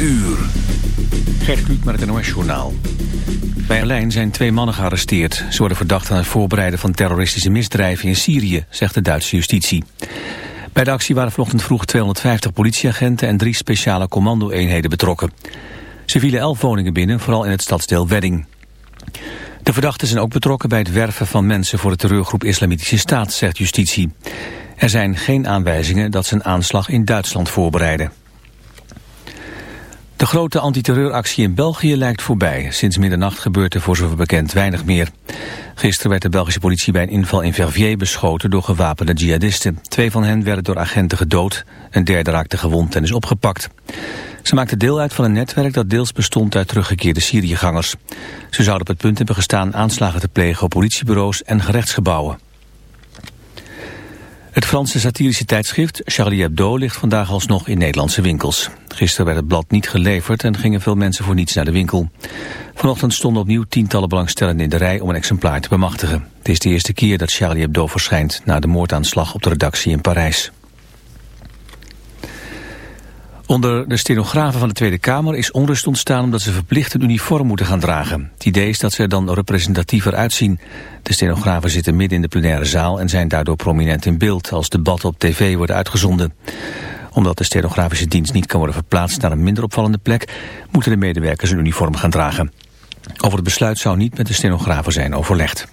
uur. Gert Kluk met het NOS-journaal. Bij Berlijn zijn twee mannen gearresteerd. Ze worden verdacht aan het voorbereiden van terroristische misdrijven in Syrië, zegt de Duitse justitie. Bij de actie waren vanochtend vroeg 250 politieagenten en drie speciale commando-eenheden betrokken. Ze vielen elf woningen binnen, vooral in het stadsdeel Wedding. De verdachten zijn ook betrokken bij het werven van mensen voor de terreurgroep Islamitische Staat, zegt justitie. Er zijn geen aanwijzingen dat ze een aanslag in Duitsland voorbereiden. De grote antiterreuractie in België lijkt voorbij. Sinds middernacht gebeurt er voor zover bekend weinig meer. Gisteren werd de Belgische politie bij een inval in Verviers beschoten door gewapende jihadisten. Twee van hen werden door agenten gedood, een derde raakte gewond en is opgepakt. Ze maakten deel uit van een netwerk dat deels bestond uit teruggekeerde Syriëgangers. Ze zouden op het punt hebben gestaan aanslagen te plegen op politiebureaus en gerechtsgebouwen. Het Franse satirische tijdschrift Charlie Hebdo ligt vandaag alsnog in Nederlandse winkels. Gisteren werd het blad niet geleverd en gingen veel mensen voor niets naar de winkel. Vanochtend stonden opnieuw tientallen belangstellenden in de rij om een exemplaar te bemachtigen. Het is de eerste keer dat Charlie Hebdo verschijnt na de moordaanslag op de redactie in Parijs. Onder de stenografen van de Tweede Kamer is onrust ontstaan omdat ze verplicht een uniform moeten gaan dragen. Het idee is dat ze er dan representatiever uitzien. De stenografen zitten midden in de plenaire zaal en zijn daardoor prominent in beeld als debatten op tv worden uitgezonden. Omdat de stenografische dienst niet kan worden verplaatst naar een minder opvallende plek, moeten de medewerkers een uniform gaan dragen. Over het besluit zou niet met de stenografen zijn overlegd.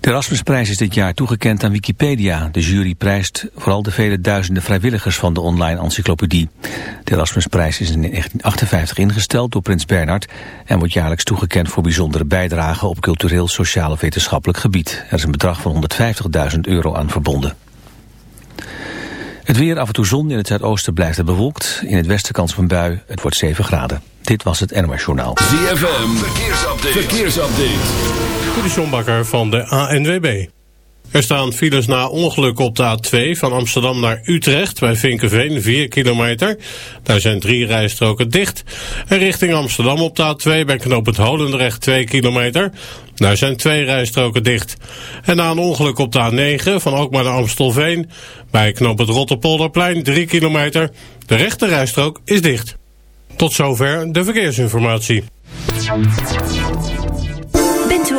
De Erasmusprijs is dit jaar toegekend aan Wikipedia. De jury prijst vooral de vele duizenden vrijwilligers van de online encyclopedie. De Erasmusprijs is in 1958 ingesteld door prins Bernhard... en wordt jaarlijks toegekend voor bijzondere bijdragen op cultureel, sociaal of wetenschappelijk gebied. Er is een bedrag van 150.000 euro aan verbonden. Het weer af en toe zon in het zuidoosten blijft het bewolkt. In het westen kans van bui. Het wordt 7 graden. Dit was het NOS Journaal. ZFM. Verkeersupdate. Verkeersupdate. De van de ANWB. Er staan files na ongeluk op de A2 van Amsterdam naar Utrecht bij Vinkenveen 4 kilometer. Daar zijn drie rijstroken dicht. En richting Amsterdam op de A2 bij knooppunt Holendrecht 2 kilometer. Daar zijn twee rijstroken dicht. En na een ongeluk op de A9 van Alkmaar naar Amstelveen bij knooppunt Rotterpolderplein 3 kilometer. De rechte rijstrook is dicht. Tot zover de verkeersinformatie.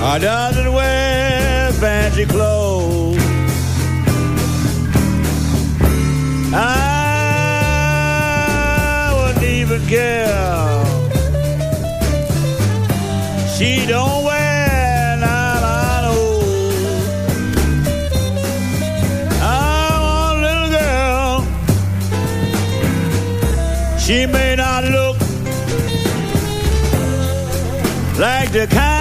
I doesn't wear fancy clothes. I wouldn't even care. She don't wear nylon I want a little girl. She may not look like the kind.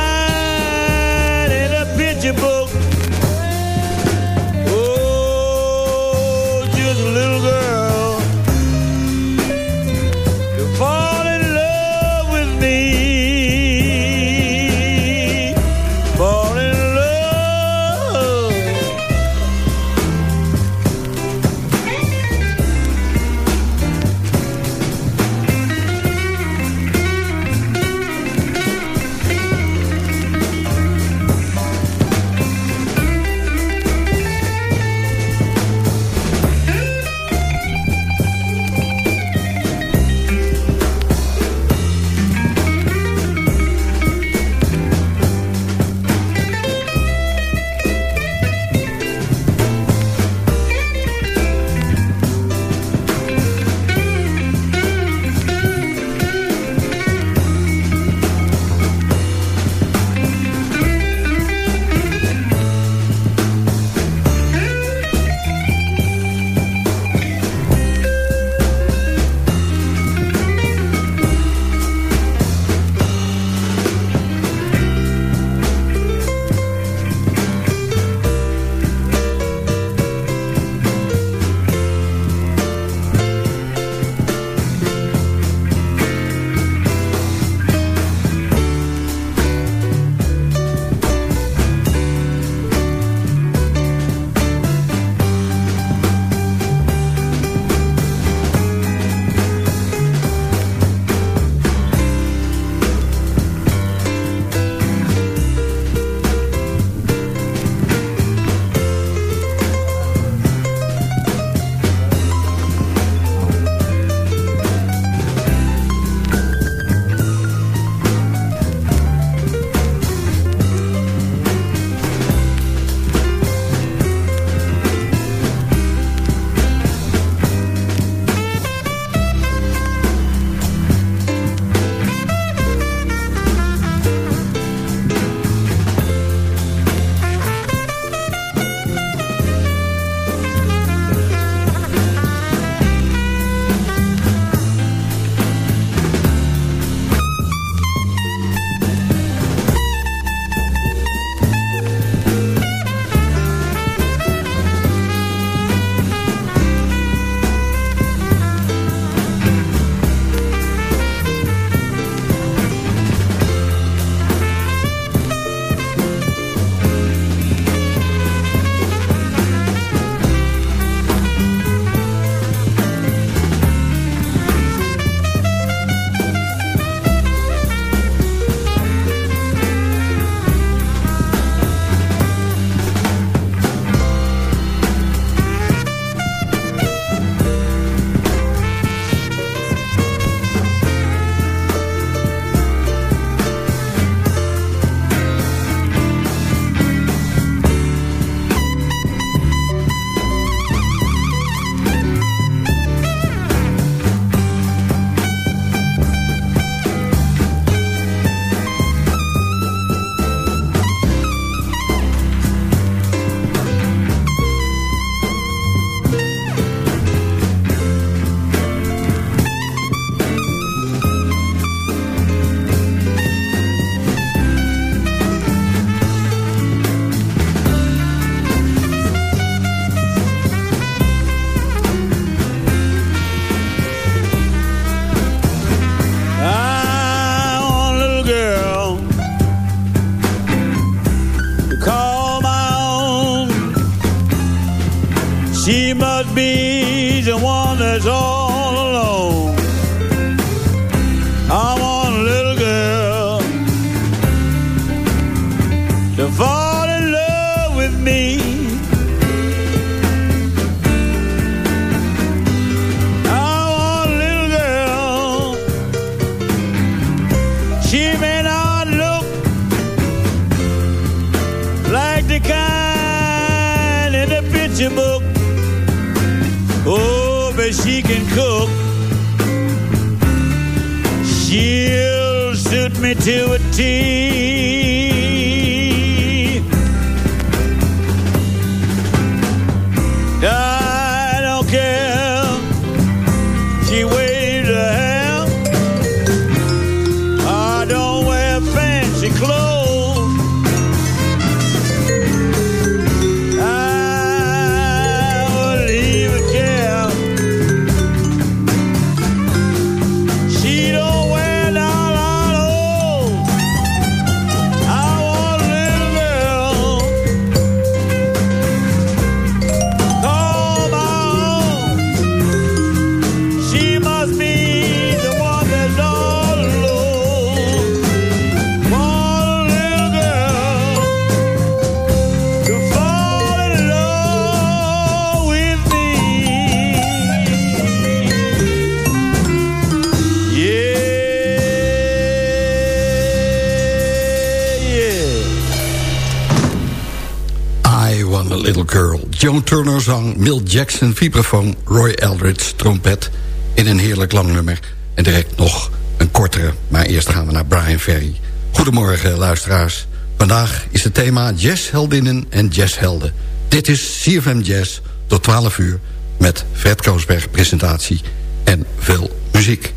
Turner zang, Mill Jackson vibrafoon... Roy Eldridge trompet in een heerlijk lang nummer. En direct nog een kortere, maar eerst gaan we naar Brian Ferry. Goedemorgen, luisteraars. Vandaag is het thema jazzheldinnen en jazzhelden. Dit is CFM Jazz tot 12 uur... met Fred Koosberg presentatie en veel muziek.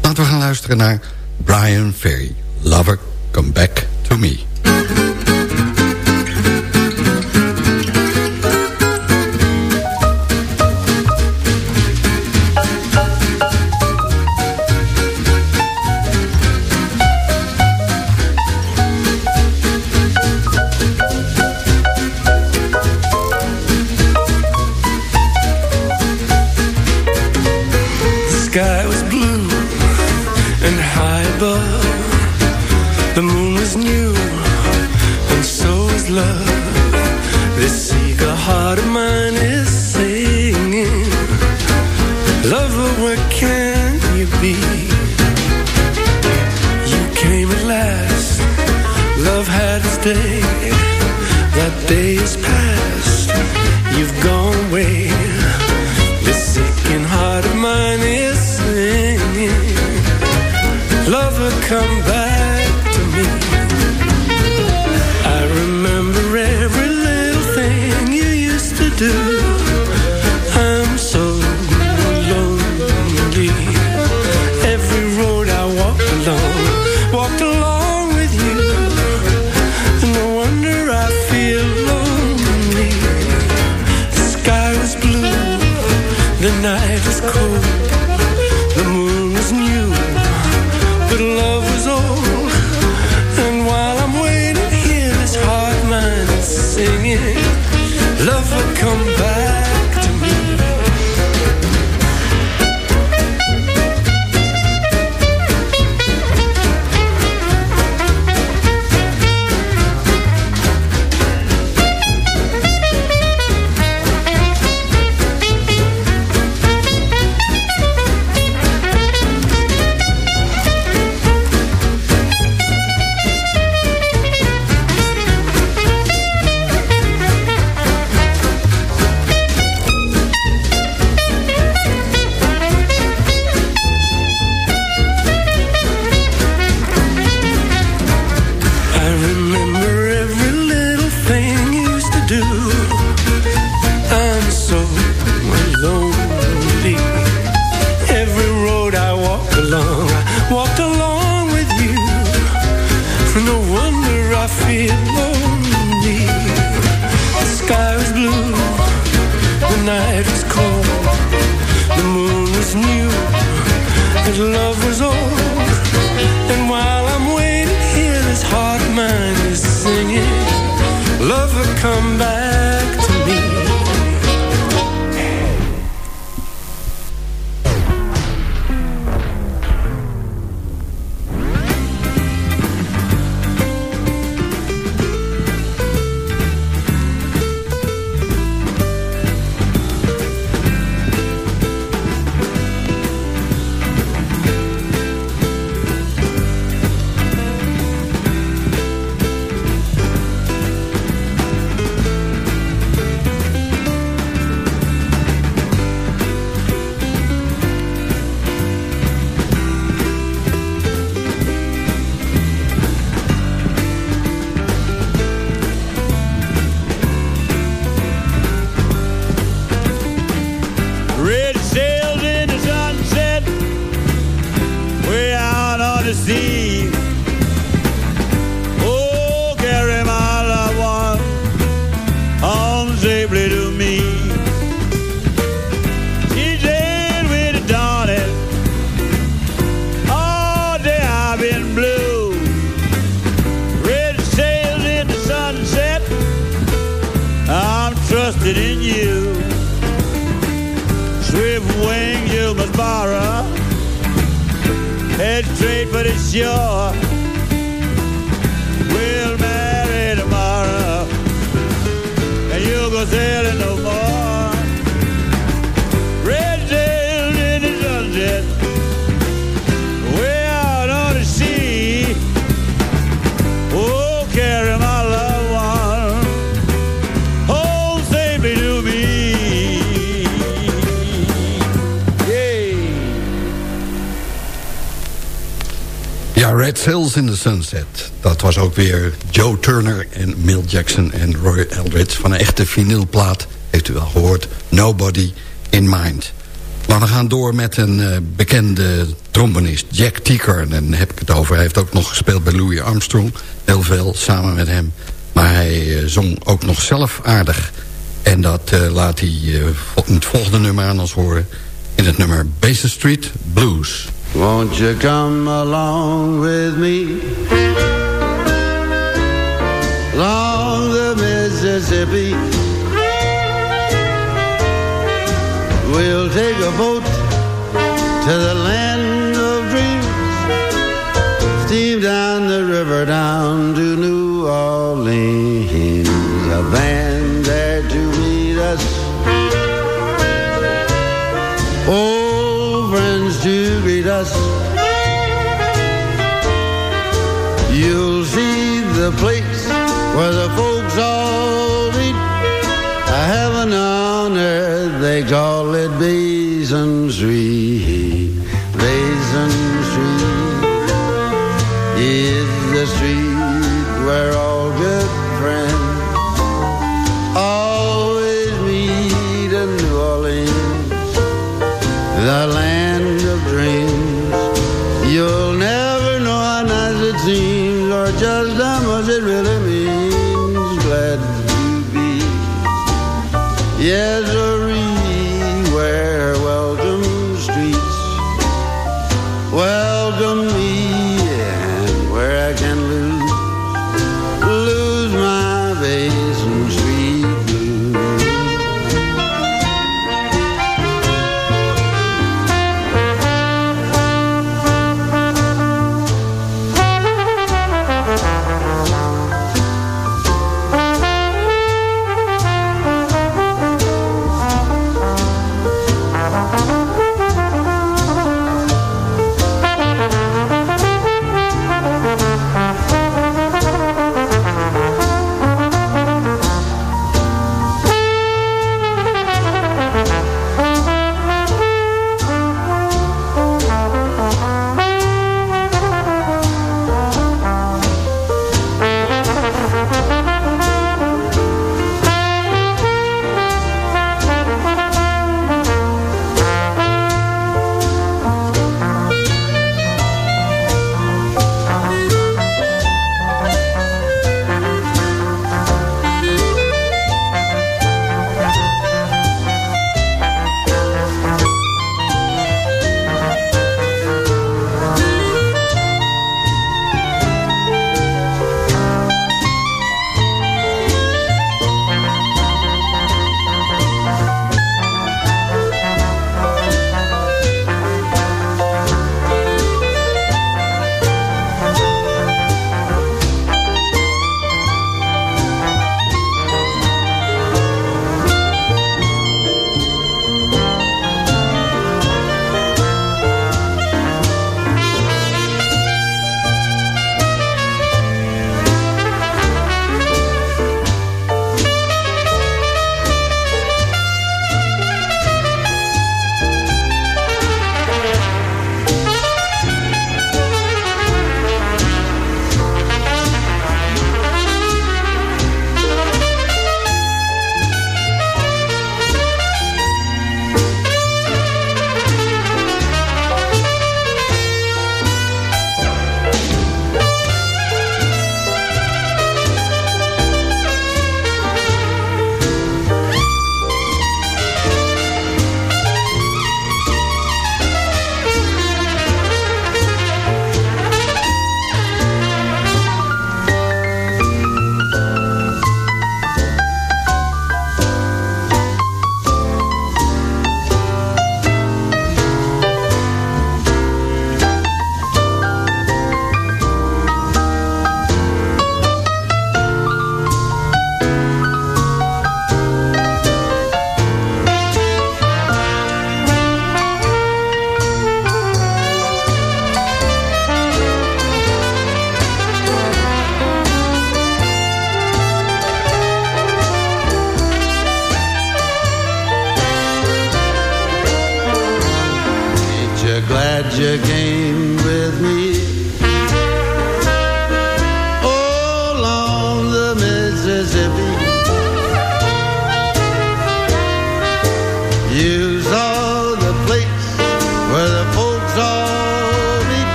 Laten we gaan luisteren naar Brian Ferry. Lover, come back to me. Love had its day, that day is past. You've gone away. This aching heart of mine is singing. Lover, come back to me. I remember every little thing you used to do. Love Sails in the Sunset. Dat was ook weer Joe Turner en Mill Jackson en Roy Eldridge... van een echte vinylplaat, heeft u wel gehoord. Nobody in Mind. Maar we gaan door met een eh, bekende trombonist, Jack Teaker. En dan heb ik het over. Hij heeft ook nog gespeeld bij Louis Armstrong. Heel veel, samen met hem. Maar hij eh, zong ook nog zelf aardig. En dat eh, laat hij het volgende nummer aan ons horen. In het nummer Basin Street Blues. Won't you come along with me? Along the Mississippi. We'll take a boat to the land of dreams. Steam down the river down to New call it Basin Street.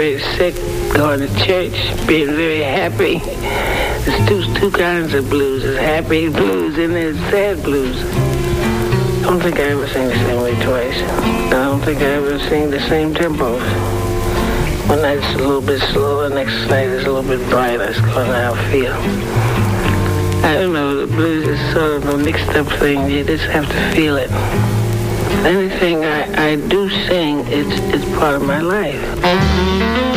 Very sick, going to church, being very happy. There's two, two kinds of blues. There's happy blues and there's sad blues. I don't think I ever sing the same way twice. I don't think I ever sing the same tempos. One night's a little bit slower, next night is a little bit brighter. It's kind of how I feel. I don't know, the blues is sort of a mixed up thing. You just have to feel it. Anything I, I do sing, it's, it's part of my life.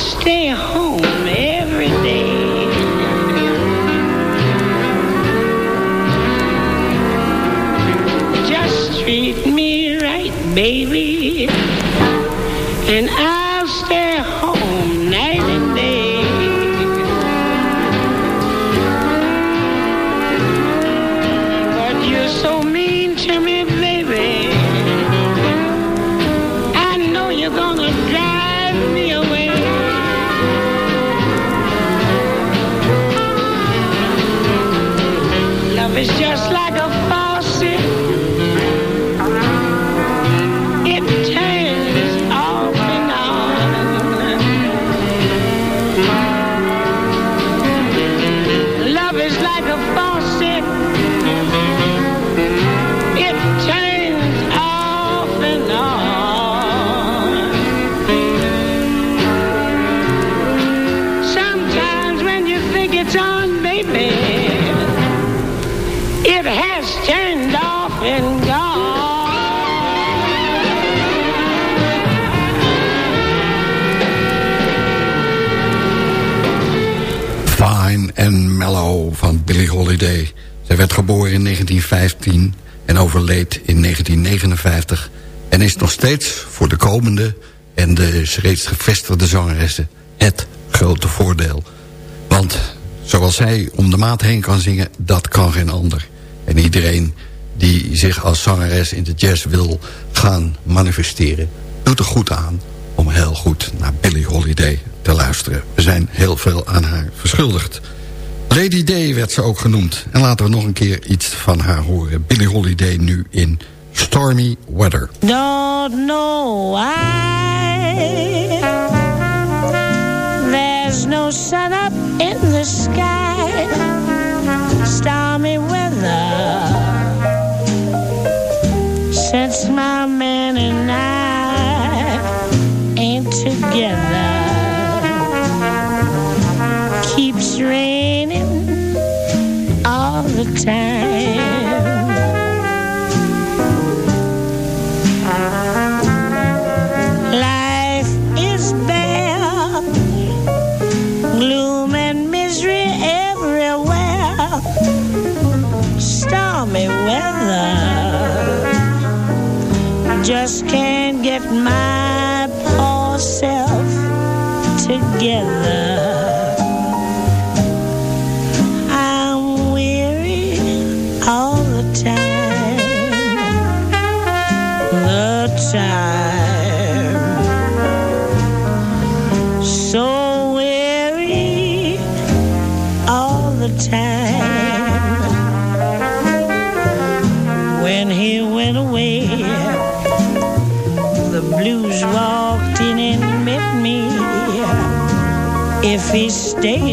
Stay home every day. Just treat me right, baby, and I'll werd geboren in 1915 en overleed in 1959... en is nog steeds voor de komende en de reeds gevestigde zangeressen... het grote voordeel. Want zoals zij om de maat heen kan zingen, dat kan geen ander. En iedereen die zich als zangeres in de jazz wil gaan manifesteren... doet er goed aan om heel goed naar Billie Holiday te luisteren. We zijn heel veel aan haar verschuldigd. Lady Day werd ze ook genoemd. En laten we nog een keer iets van haar horen. Billie Holiday nu in Stormy Weather. Don't know why there's no sun up in the sky. Stormy weather since my man and I ain't together. the time. Life is bare, gloom and misery everywhere, stormy weather. Just can't get my Please stay.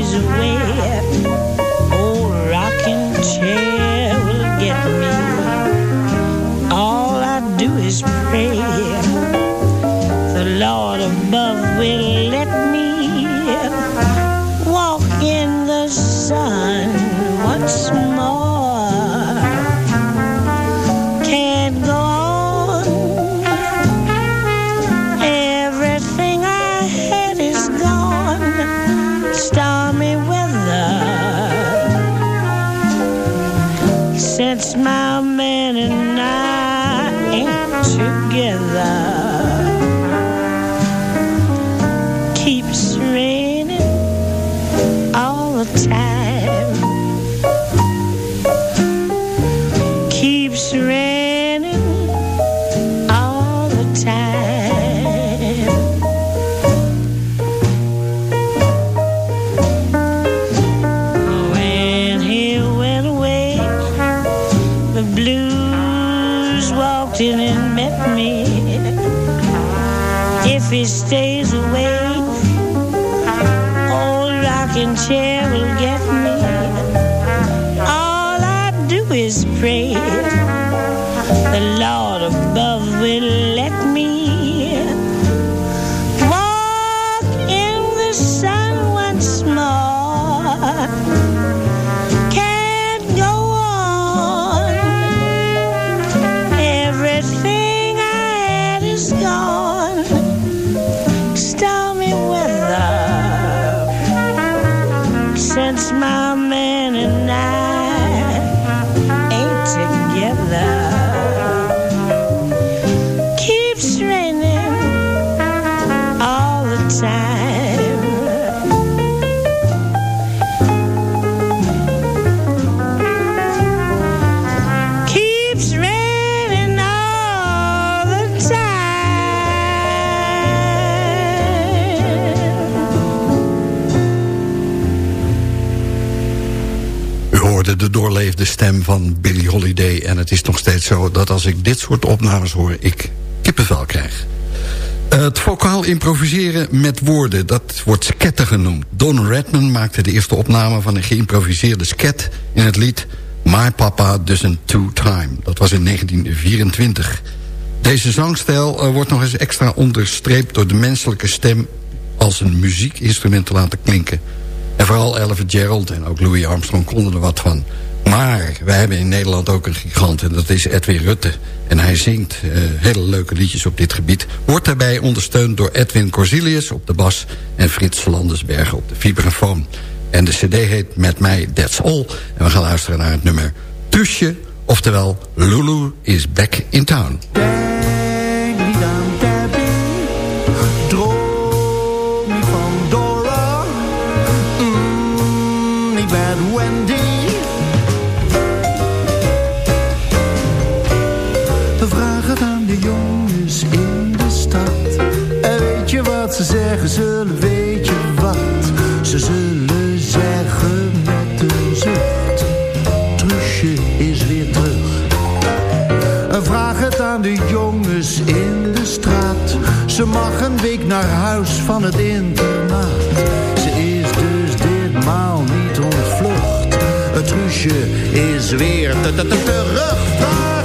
De doorleefde stem van Billie Holiday. En het is nog steeds zo dat als ik dit soort opnames hoor... ik kippenvel krijg. Eh, Het vocaal improviseren met woorden, dat wordt sketten genoemd. Don Redman maakte de eerste opname van een geïmproviseerde sket... in het lied My Papa Doesn't Two Time. Dat was in 1924. Deze zangstijl eh, wordt nog eens extra onderstreept... door de menselijke stem als een muziekinstrument te laten klinken. En vooral Ella Gerald en ook Louis Armstrong konden er wat van. Maar wij hebben in Nederland ook een gigant en dat is Edwin Rutte. En hij zingt eh, hele leuke liedjes op dit gebied. Wordt daarbij ondersteund door Edwin Corsilius op de bas... en Frits Landersbergen op de vibrafoon. En de cd heet Met mij That's All. En we gaan luisteren naar het nummer Tusje, oftewel Lulu is back in town. Ze mag een week naar huis van het internaat. Ze is dus ditmaal niet ontvlucht. Het Truusje is weer te- te- te- terug.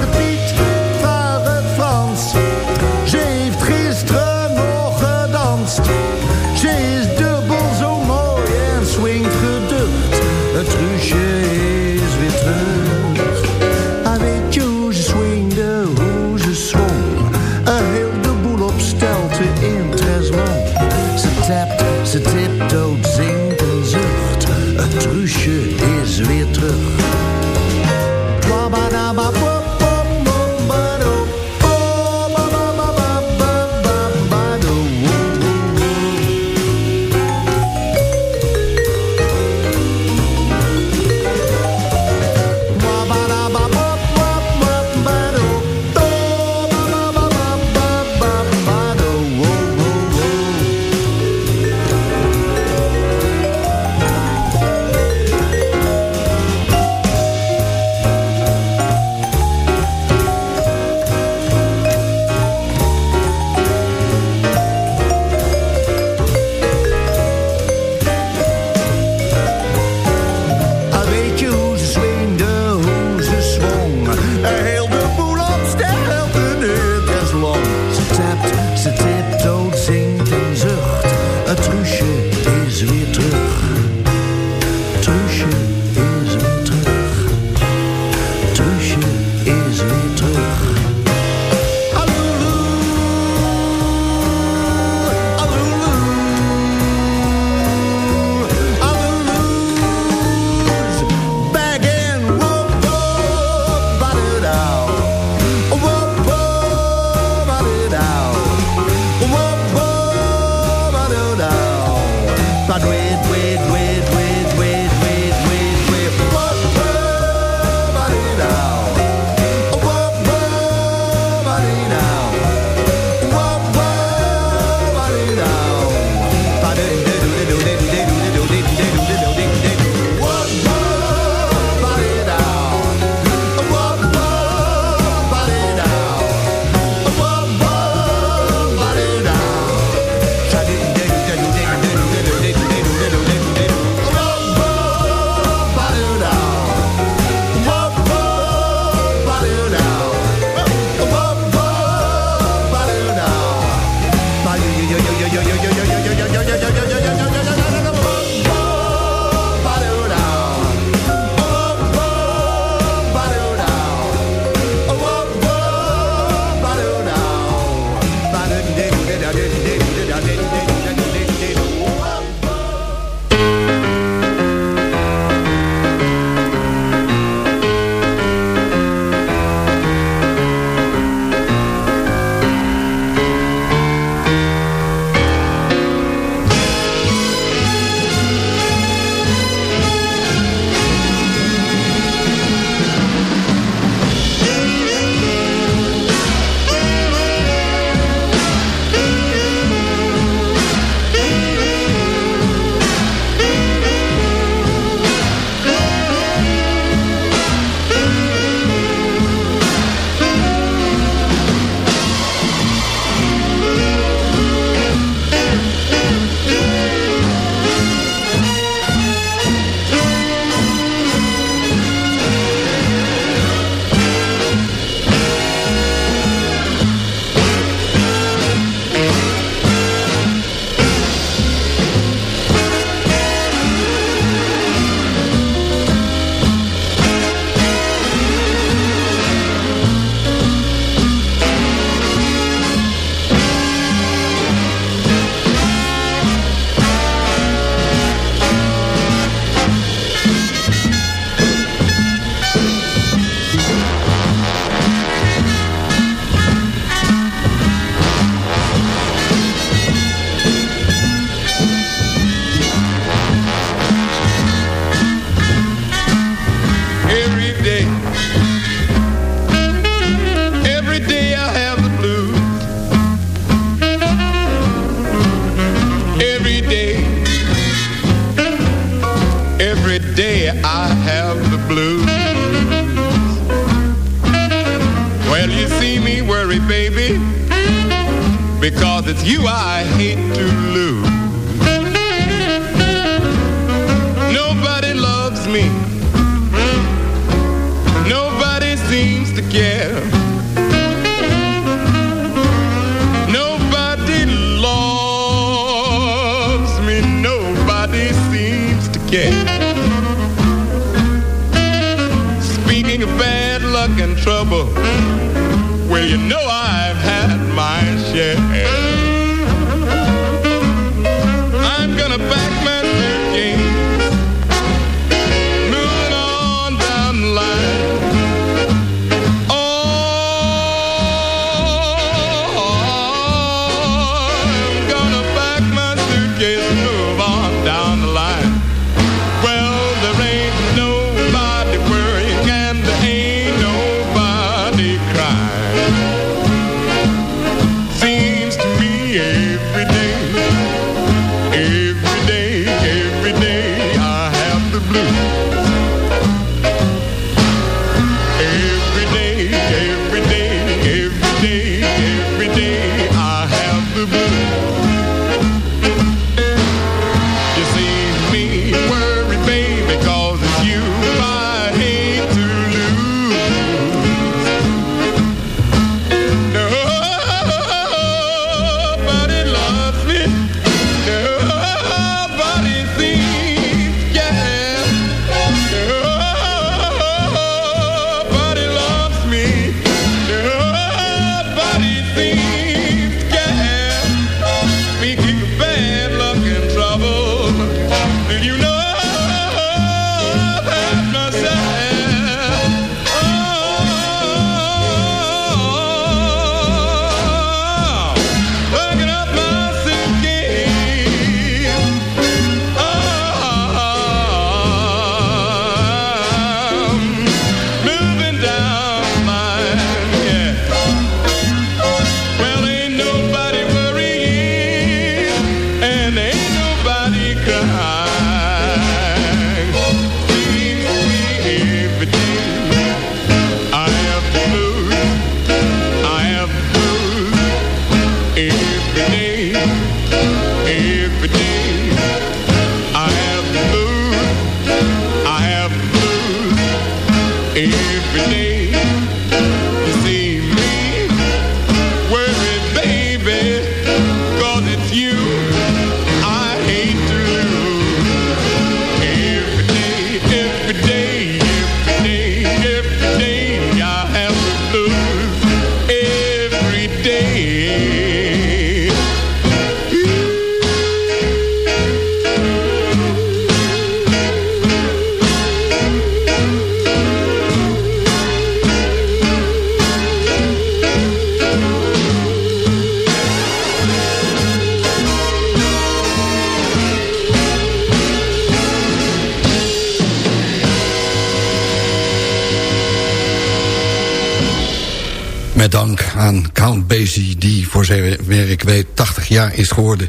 Dank aan Count Basie, die voor zover ik weet 80 jaar is geworden.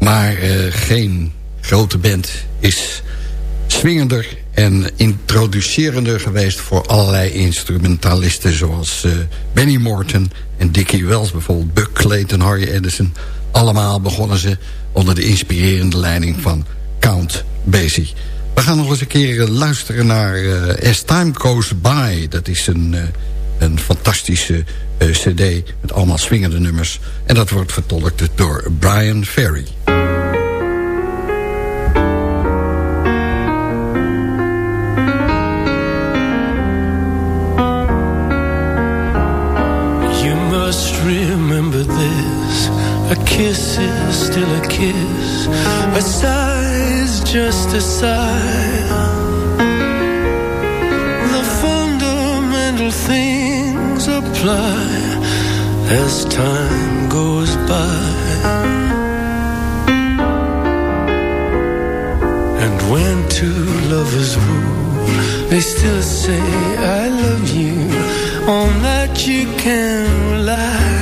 Maar eh, geen grote band is swingender en introducerender geweest... voor allerlei instrumentalisten zoals eh, Benny Morton en Dickie Wells bijvoorbeeld. Buck Clayton, Harry Edison. Allemaal begonnen ze onder de inspirerende leiding van Count Basie. We gaan nog eens een keer eh, luisteren naar eh, As Time Goes By. Dat is een, een fantastische cd met allemaal swingende nummers. En dat wordt vertolkt door Brian Ferry. You must remember this. A kiss is still a kiss. A sigh is just a sigh. The fundamental things apply as time goes by. And when two lovers woo, they still say, I love you. On that you can rely.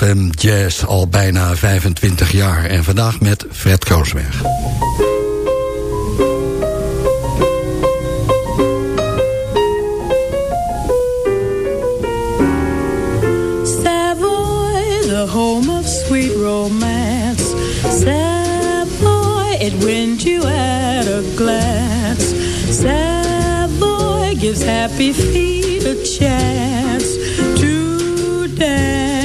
ZFM Jazz al bijna 25 jaar. En vandaag met Fred Koosweg. Savoy, the home of sweet romance. Savoy, it wins you at a glance. Savoy gives happy feet a chance to dance.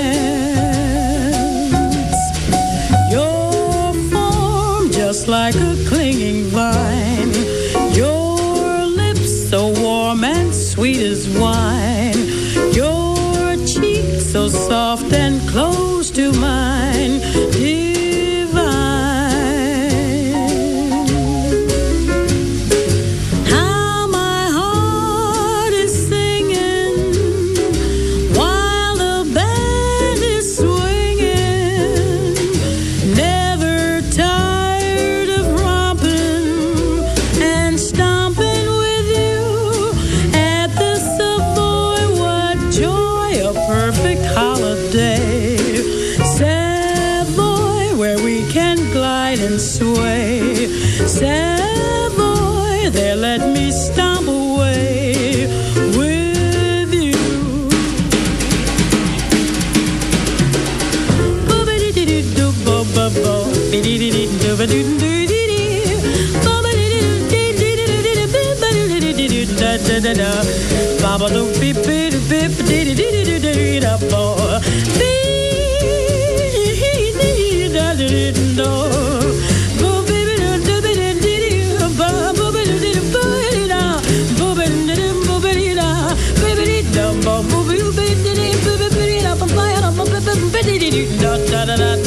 like a clinging vine. Your lips so warm and sweet as wine. Your cheek so soft and close to mine. da da da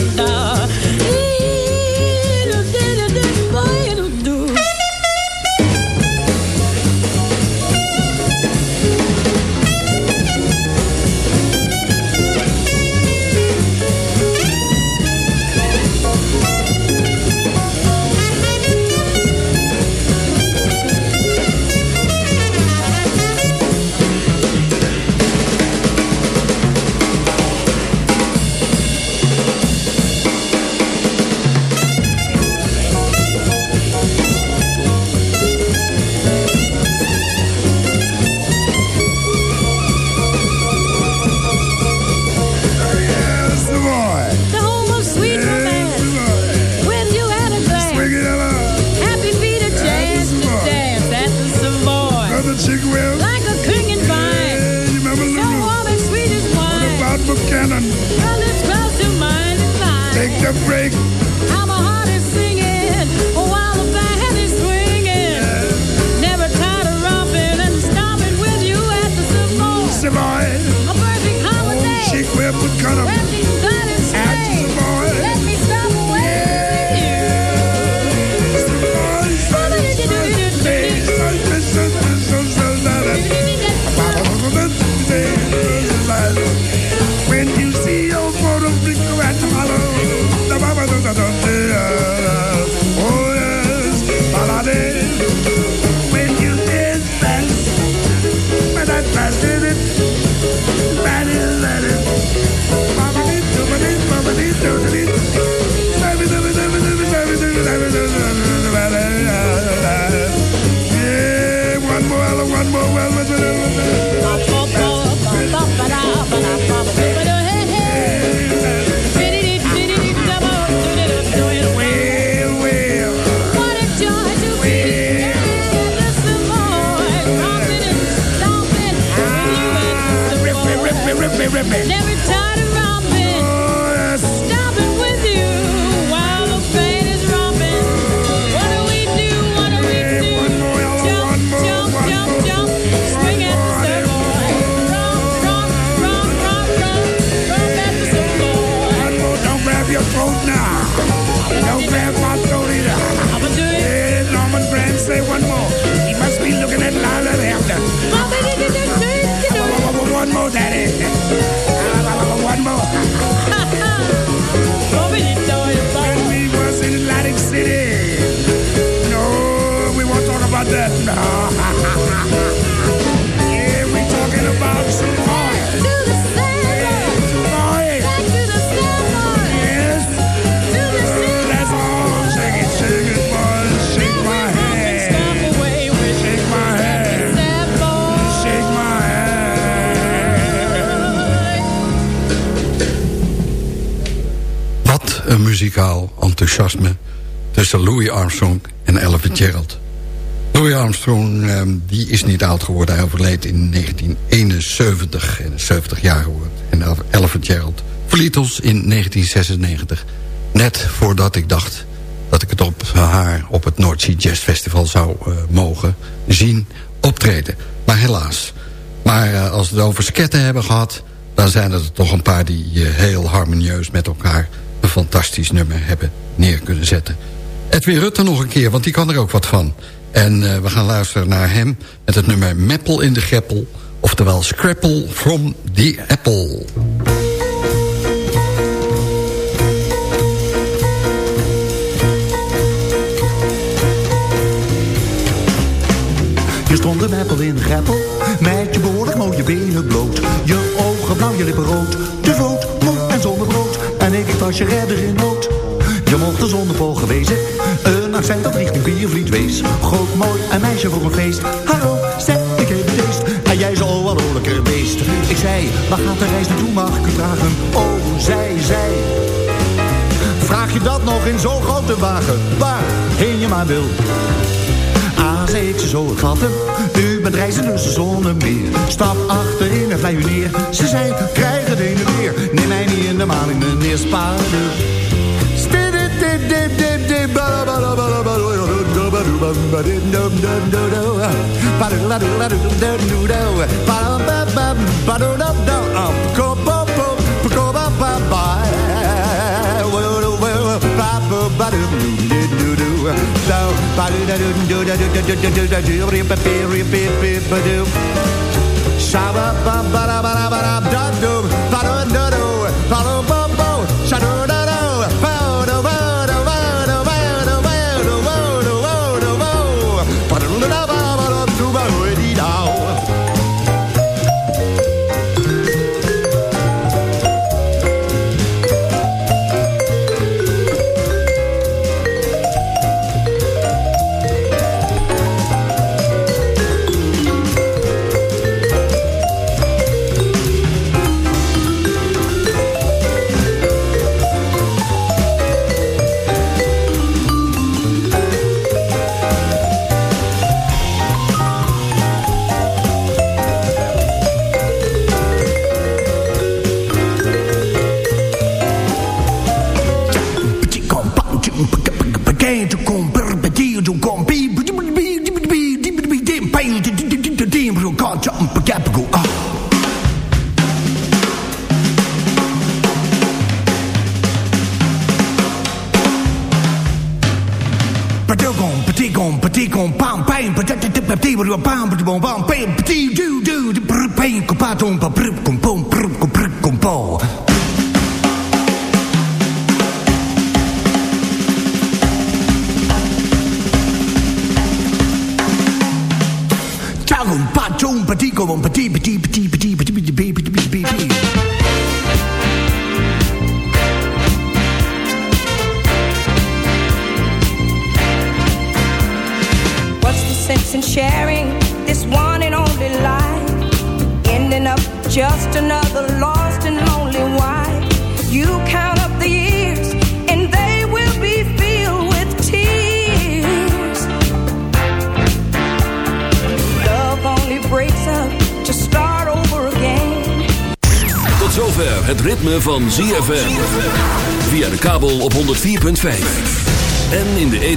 enthousiasme tussen Louis Armstrong en Ella Fitzgerald. Louis Armstrong ehm, die is niet oud geworden. Hij overleed in 1971 en is 70 jaar geworden. En Ella Fitzgerald verliet ons in 1996. Net voordat ik dacht dat ik het op haar op het North Sea Jazz Festival zou eh, mogen zien optreden. Maar helaas. Maar eh, als we het over sketten hebben gehad... dan zijn er toch een paar die eh, heel harmonieus met elkaar... fantastisch nummer hebben neer kunnen zetten. Edwin Rutte nog een keer, want die kan er ook wat van. En eh, we gaan luisteren naar hem met het nummer Meppel in de Greppel... oftewel Scrapple from the Apple. Je stond een meppel in de greppel, met je behoorlijk mooie benen bloot. Je ogen blauw, je lippen rood, de voet moe en zonder brood. En ik, was je redder in nood. Je mocht een zonnepol gewezen, een accent dat richting Piervliet wees. Groot, mooi, een meisje voor een feest. Hallo, zeg, ik het feest. En jij zo wel oorlijker beest. Ik zei, waar gaat de reis naartoe, mag ik u vragen? Oh, zij, zij. Vraag je dat nog in zo'n grote wagen, waarheen je maar wil. Als ik ze zo het vatten, u bent reizen tussen zon en meer. Stap achterin en vlij u neer. Ze zei, krijg het heen en weer. Neem mij niet in de maling, meneer Spaarder. So,